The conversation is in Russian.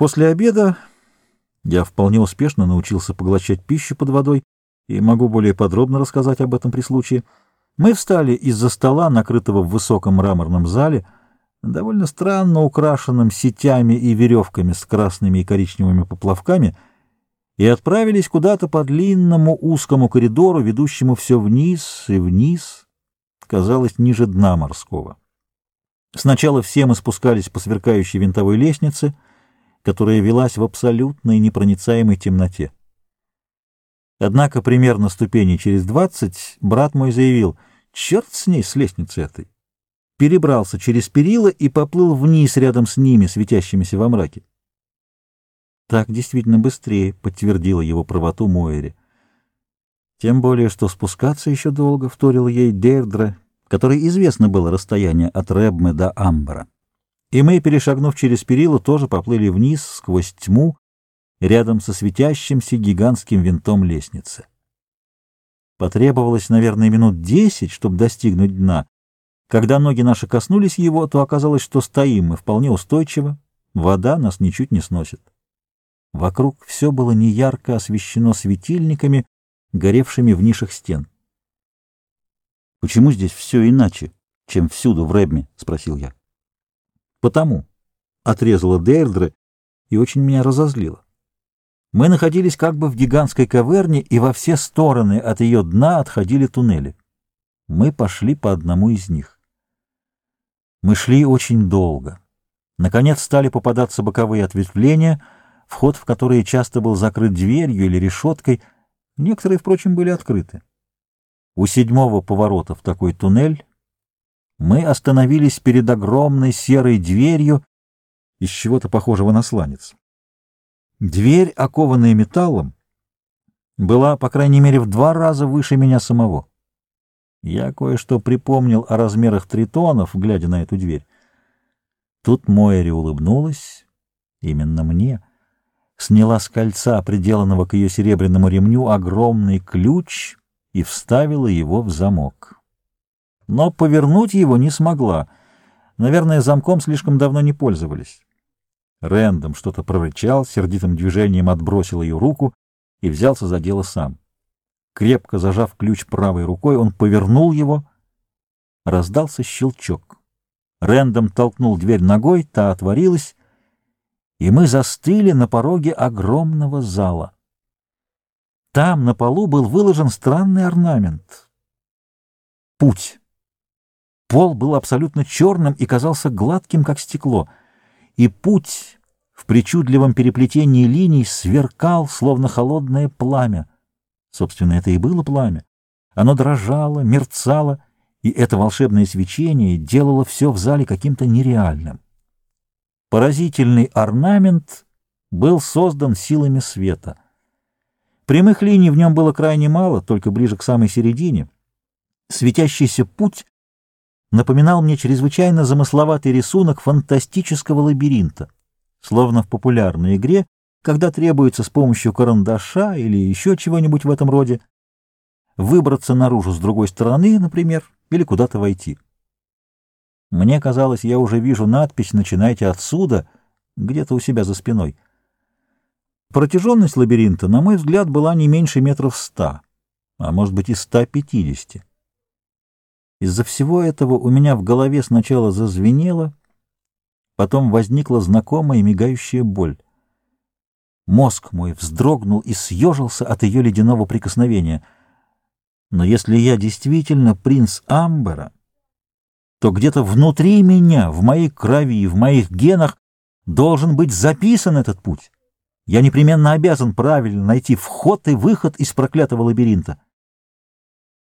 После обеда я вполне успешно научился поглощать пищу под водой и могу более подробно рассказать об этом при случае. Мы встали из-за стола, накрытого в высоком мраморном зале, довольно странно украшенным сетями и веревками с красными и коричневыми поплавками, и отправились куда-то по длинному узкому коридору, ведущему все вниз и вниз, казалось, ниже дна морского. Сначала все мы спускались по сверкающей винтовой лестнице, которая велась в абсолютной непроницаемой темноте. Однако примерно ступени через двадцать брат мой заявил, черт с ней, с лестницы этой. Перебрался через перила и поплыл вниз рядом с ними, светящимися во мраке. Так действительно быстрее, подтвердила его правоту Мойре. Тем более, что спускаться еще долго, вторил ей Дейрдра, которой известно было расстояние от Ребмы до Амбара. И мы, перешагнув через перила, тоже поплыли вниз, сквозь тьму, рядом со светящимся гигантским винтом лестницы. Потребовалось, наверное, минут десять, чтобы достигнуть дна. Когда ноги наши коснулись его, то оказалось, что стоим мы вполне устойчиво, вода нас ничуть не сносит. Вокруг все было неярко освещено светильниками, горевшими в нишах стен. — Почему здесь все иначе, чем всюду в Рэбме? — спросил я. — Потому, — отрезала Дейрдре и очень меня разозлила. Мы находились как бы в гигантской каверне, и во все стороны от ее дна отходили туннели. Мы пошли по одному из них. Мы шли очень долго. Наконец стали попадаться боковые ответвления, вход в которые часто был закрыт дверью или решеткой, некоторые, впрочем, были открыты. У седьмого поворота в такой туннель мы остановились перед огромной серой дверью из чего-то похожего на сланец. Дверь, окованная металлом, была, по крайней мере, в два раза выше меня самого. Я кое-что припомнил о размерах тритонов, глядя на эту дверь. Тут Моэри улыбнулась, именно мне, сняла с кольца, приделанного к ее серебряному ремню, огромный ключ и вставила его в замок. Но повернуть его не смогла. Наверное, замком слишком давно не пользовались. Рэндом что-то прорычал, сердитым движением отбросил ее руку и взялся за дело сам. Крепко зажав ключ правой рукой, он повернул его. Раздался щелчок. Рэндом толкнул дверь ногой, та отворилась, и мы застыли на пороге огромного зала. Там на полу был выложен странный орнамент. Путь. Пол был абсолютно черным и казался гладким, как стекло. И путь в причудливом переплетении линий сверкал, словно холодное пламя. Собственно, это и было пламя. Оно дрожало, мерцало, и это волшебное свечение делало все в зале каким-то нереальным. Поразительный орнамент был создан силами света — Прямых линий в нем было крайне мало, только ближе к самой середине. Светящийся путь напоминал мне чрезвычайно замысловатый рисунок фантастического лабиринта, словно в популярной игре, когда требуется с помощью карандаша или еще чего-нибудь в этом роде выбраться наружу с другой стороны, например, или куда-то войти. Мне казалось, я уже вижу надпись «Начинайте отсюда» где-то у себя за спиной — Протяженность лабиринта, на мой взгляд, была не меньше метров ста, а может быть и ста пятидесяти. Из-за всего этого у меня в голове сначала зазвенело, потом возникла знакомая мигающая боль. Мозг мой вздрогнул и съежился от ее ледяного прикосновения. Но если я действительно принц Амбера, то где-то внутри меня, в моей крови, в моих генах должен быть записан этот путь. Я непременно обязан правильно найти вход и выход из проклятого лабиринта.